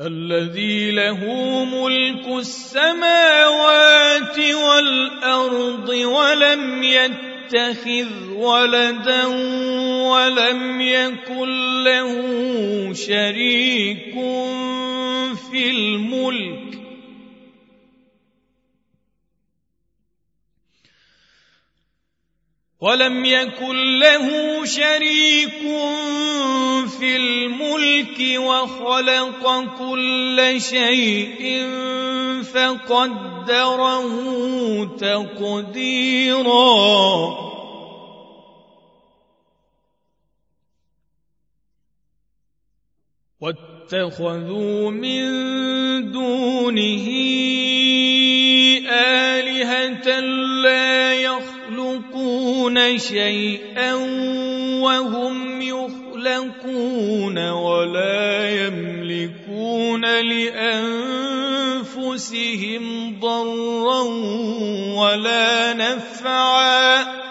الذي له ملك السماوات والأرض ولم يتخذ ولدا ولم يكن له شريك في الملك. ولم يكن له شريك في الملك وخلق كل شيء فقدره تقديرا. واتخذوا من دونه آلهة يخلقون شيئا وهم يخلقون ولا يملكون لأنفسهم ضرا ولا نفعا.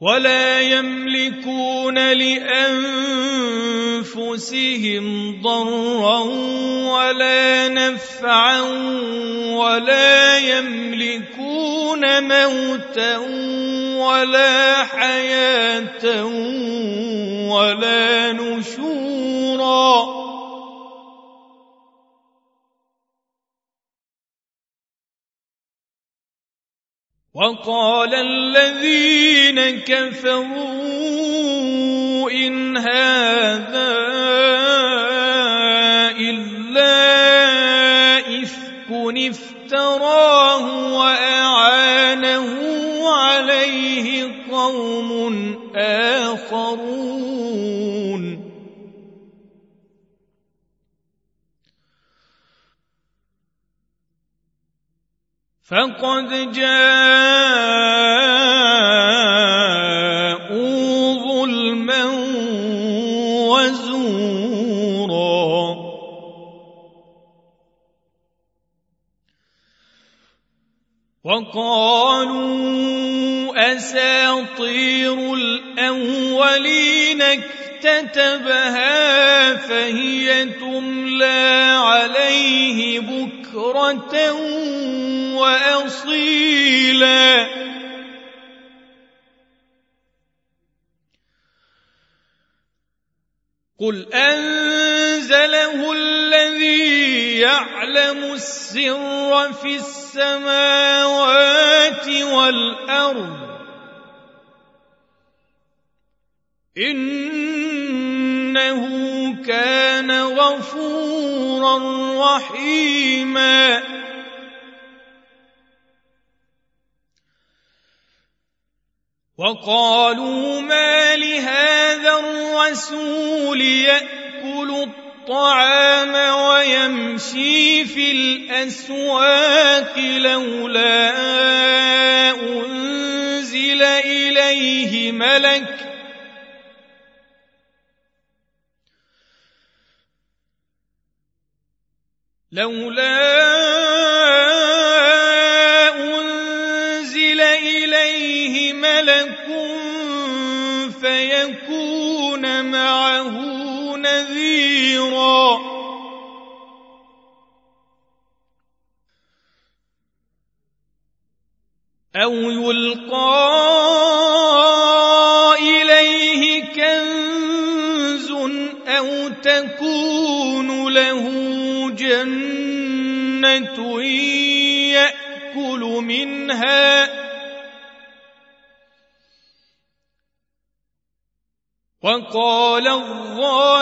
ولا يملكون لأنفسهم ضرا ولا نفعا ولا يملكون موتا ولا حياة ولا نشورا. وقال الذين كفروا إن هذا قوم آخرون. فقد جاءوا ظلما وزورا. وقالوا أساطير الأولين اكتتبها فهي تملى عليه بكرة وأصيلا. قل أنزله الذي يعلم السر في السماوات والأرض. إنه كان غفورا رحيما. وقالوا ما لهذا الرسول يأكل الطعام ويمشي في الأسواق لولا أنزل إليه ملك لولا نذيرا أو يلقى إليه كنز أو تكون له جنة يأكل منها. وقال الظالمون إن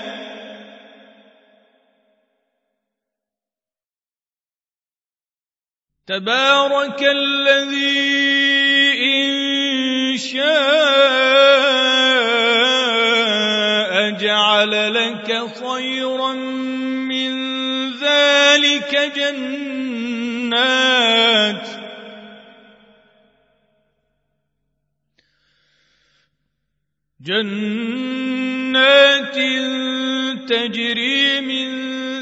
تبارك الذي إن شاء جعل لك خيرا من ذلك جنات. جنات تجري من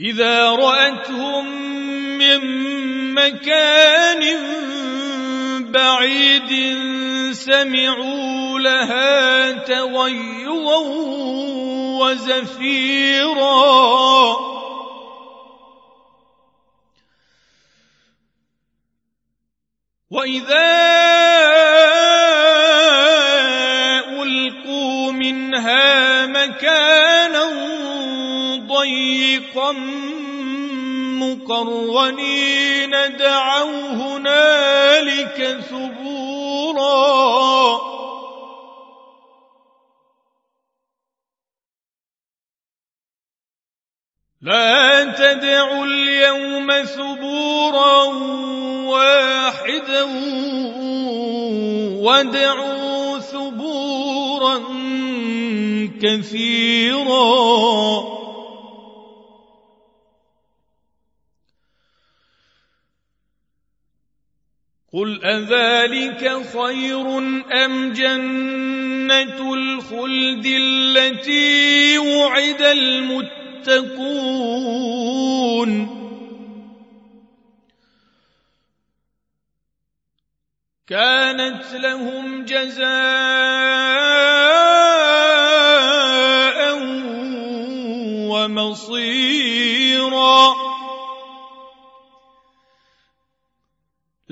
إذا رأتهم من مكان بعيد سمعوا لها تغيظا وزفيرا. وإذا ألقوا منها مقرنين دعوا هنالك ثبورا. لا تدعوا اليوم ثبورا واحدا وادعوا ثبورا كثيرا. قل أذلك خير أم جنة الخلد التي وعد المتقون كانت لهم جزاء ومصيرا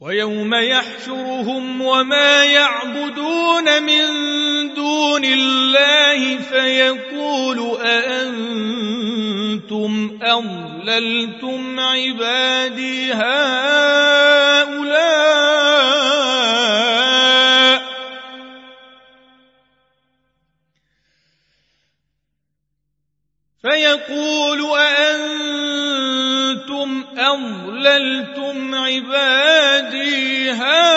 ويوم يحشرهم وما يعبدون من دون الله فيقول أأنتم أضللتم عبادي هؤلاء أضللتم عبادي هؤلاء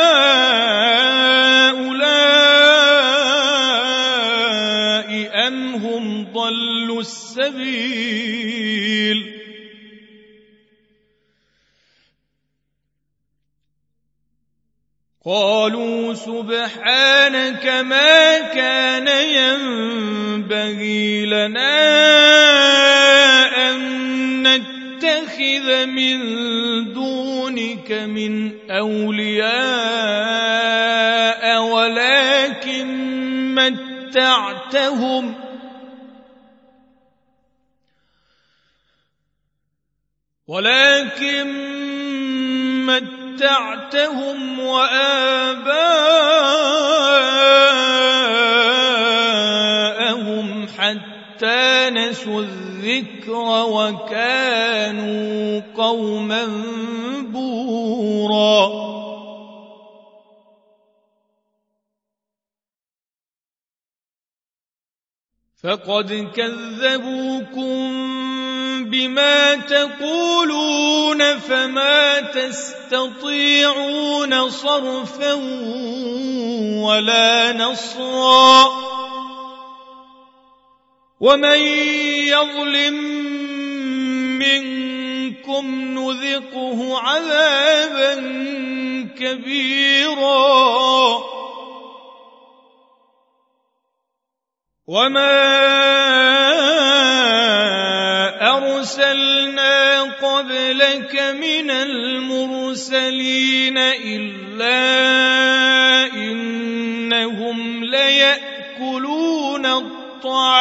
أم هم ضلوا السبيل؟ قالوا سبحانك ما كان ينبغي لنا أن نتخذ من دونك من أولياء ولكن متعتهم ولكن متعتهم وآباءهم حتى نسوا الذكر وكانوا قوما بورا. فقد كذبوكم بما تقولون فما تستطيعون صرفا ولا نصرا. ومن يظلم منكم نذقه عذابا كبيرا وما أرسلنا قبلك من المرسلين إلا إنهم ليأكلون الطعام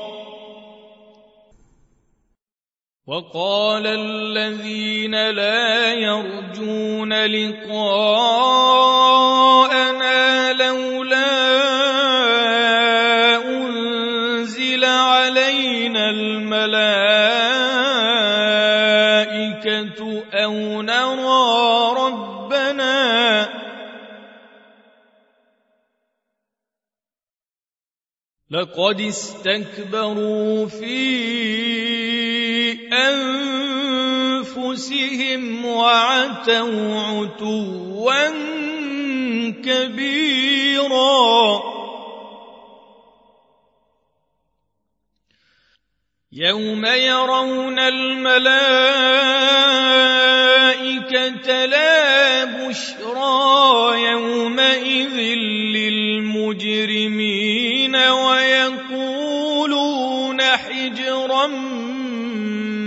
وقال الذين لا يرجون لقاءنا لولا الملائكة أو نرى ربنا لقد استكبروا في أنفسهم وعتوا عتوا كبيرا. يوم يرون الملائكة لا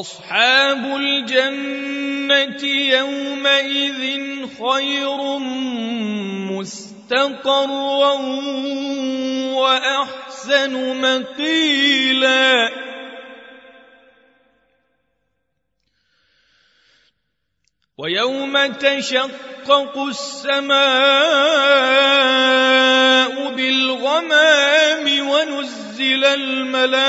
أصحاب الجنة يومئذ خير مستقرا وأحسن مقيلا. ويوم تشقق السماء بالغمام ونزل الملائكة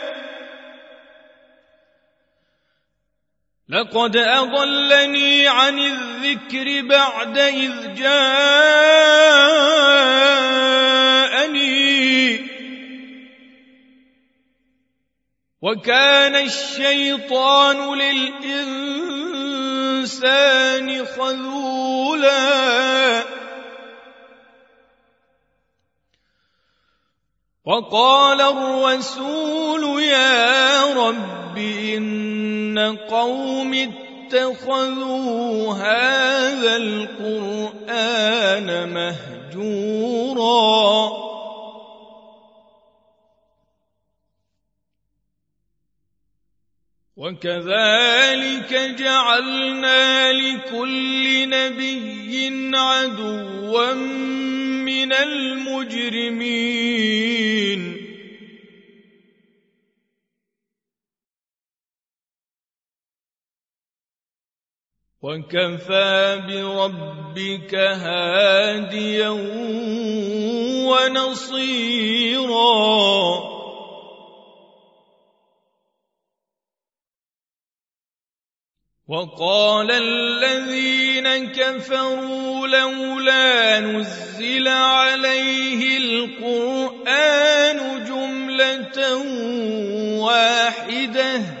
لقد أضلني عن الذكر بعد إذ جاءني. وكان الشيطان للإنسان خذولا. وقال الرسول يا رب قوم اتخذوا هذا القرآن مهجوراً وكذلك جعلنا لكل نبي عدوا من المجرمين وكفى بربك هاديا ونصيرا وقال الذين كفروا لولا نزل عليه القرآن جملة واحدة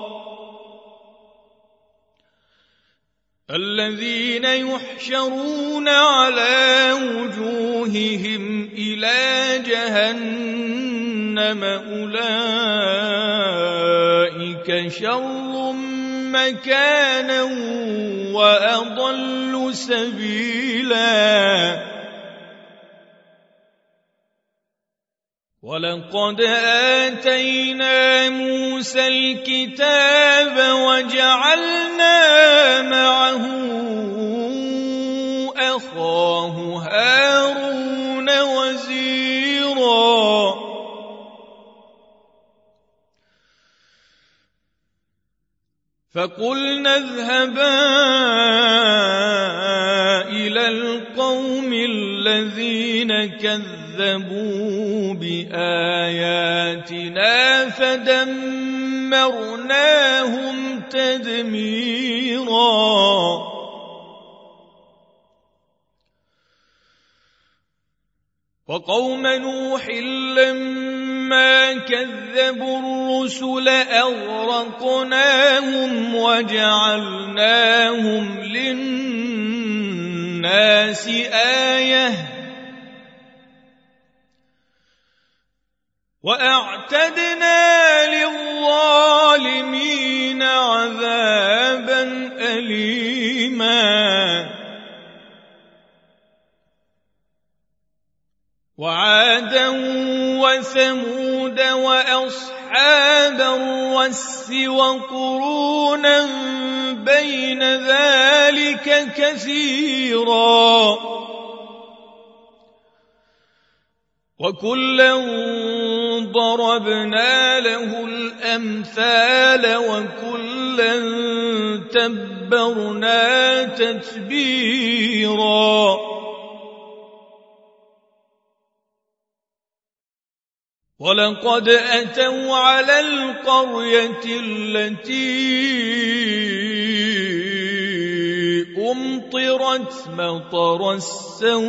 الذين يحشرون على وجوههم إلى جهنم أولئك شر مكانا وأضل سبيلا ولقد اتينا موسى الكتاب وجعلنا معه اخاه هارون وزيرا فقلنا اذهبا إلى القوم الذين كذبوا باياتنا فدمرناهم تدميرا وقوم نوح لما كذبوا الرسل اغرقناهم وجعلناهم للناس إيه واعتدنا للظالمين عذابا اليما وعادا وثمود واصحاب الرس وقرونا بين ذلك كثيرا وكلا ضربنا له الأمثال وكلا تبرنا تتبيرا. ولقد أتوا على القرية التي أمطرت مطر السوء.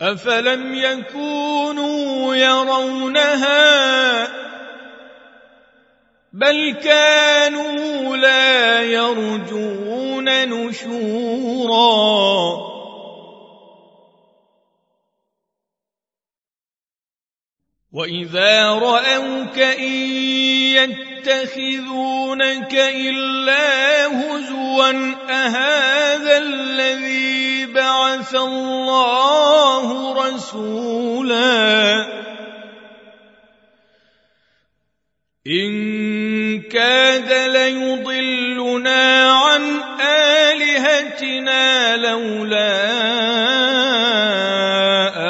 أفلم يكونوا يرونها بل كانوا لا يرجون نشورا واذا راوك ان يتخذونك الا هزوا اهذا الذي بعث الله رسولا. إن كاد ليضلنا عن آلهتنا لولا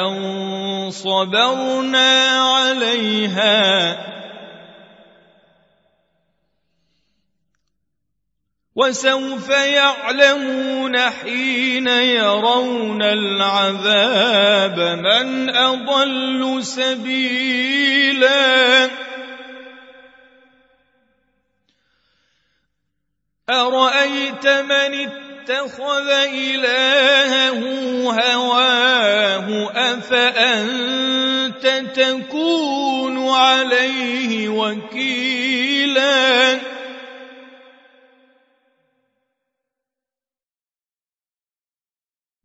أن صبرنا عليها. وسوف يعلمون حين يرون العذاب من أضل سبيلاً. أرأيت من اتخذ إلهه هواه؟ أفأنت تكون عليه وكيلا؟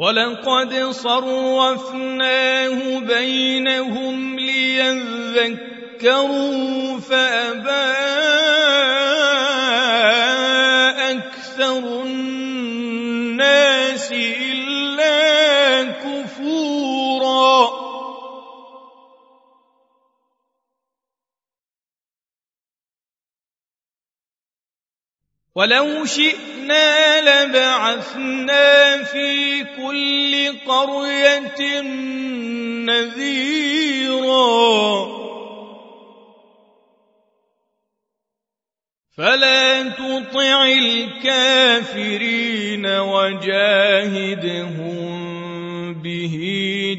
ولقد صرفناه بينهم ليذكروا فأبى أكثر الناس ولو شئنا لبعثنا في كل قرية نذيرا. فلا تطع الكافرين وجاهدهم به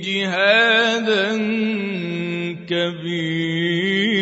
جهادا كبيرا.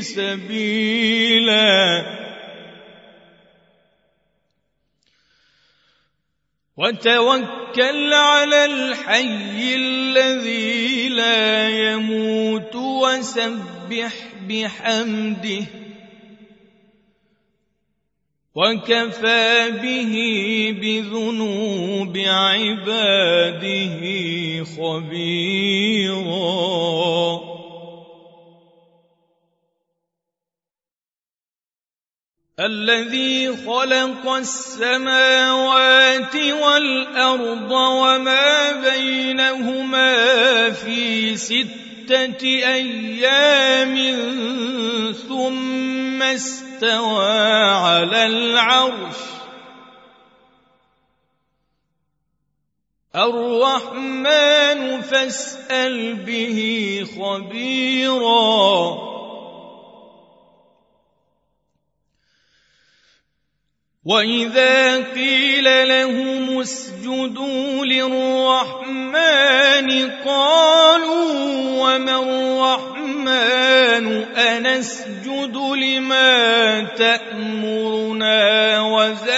سبيلا. وتوكل على الحي الذي لا يموت وسبح بحمده. وكفى به بذنوب عباده خبيرا. الذي خلق السماوات والأرض وما بينهما في ستة أيام ثم استوى على العرش. الرحمن فاسأل به خبيرا. واذا قيل لهم اسجدوا للرحمن قالوا وما الرحمن انسجد لما تامرنا وزادهم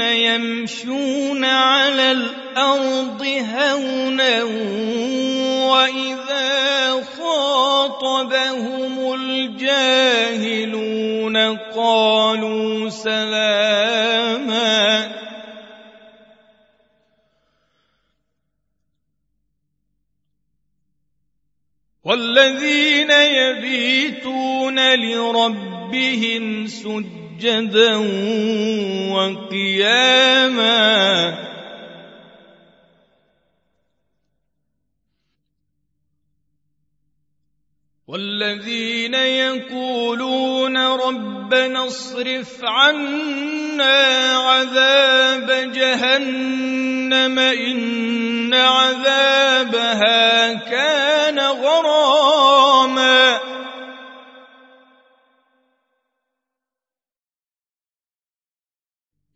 يمشون على الأرض هونا وإذا خاطبهم الجاهلون قالوا سلاما والذين يبيتون لربهم سجدا وقياما. والذين يقولون ربنا اصرف عنا عذاب جهنم إن عذابها كان غراما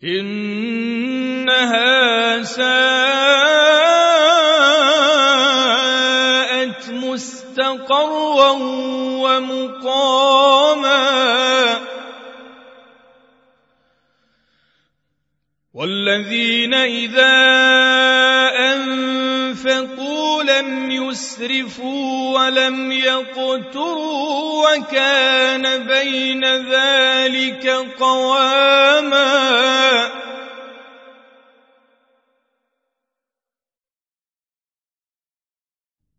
إنها ساءت مستقرا ومقاما. والذين إذا انفقوا لم يسرفوا ولم يقتروا وكان بين ذلك قواما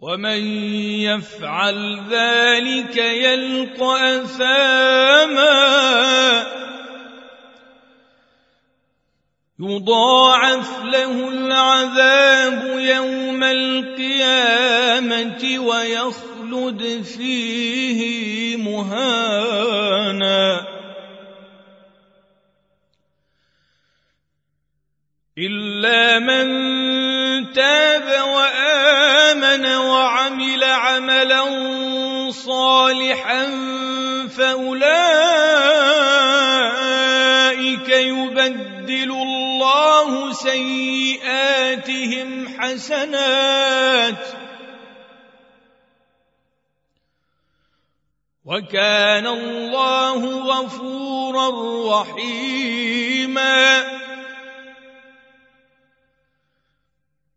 ومن يفعل ذلك يلقى اثاما يضاعف له العذاب يوم القيامه ويخلد فيه مهانا صالحا فاولئك يبدل الله سيئاتهم حسنات وكان الله غفورا رحيما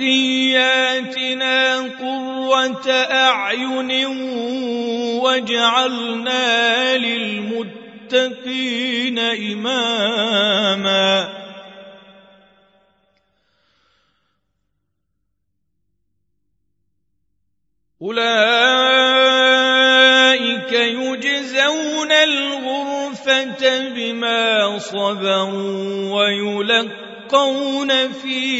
وذرياتنا قره اعين واجعلنا للمتقين اماما اولئك يجزون الغرفه بما صبروا ويلقون فيها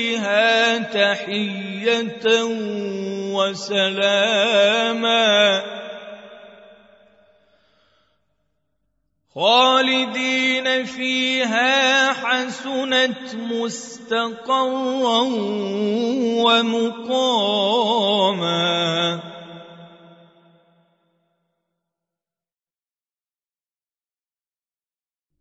تحية وسلاما. خالدين فيها حسنت مستقرا ومقاما.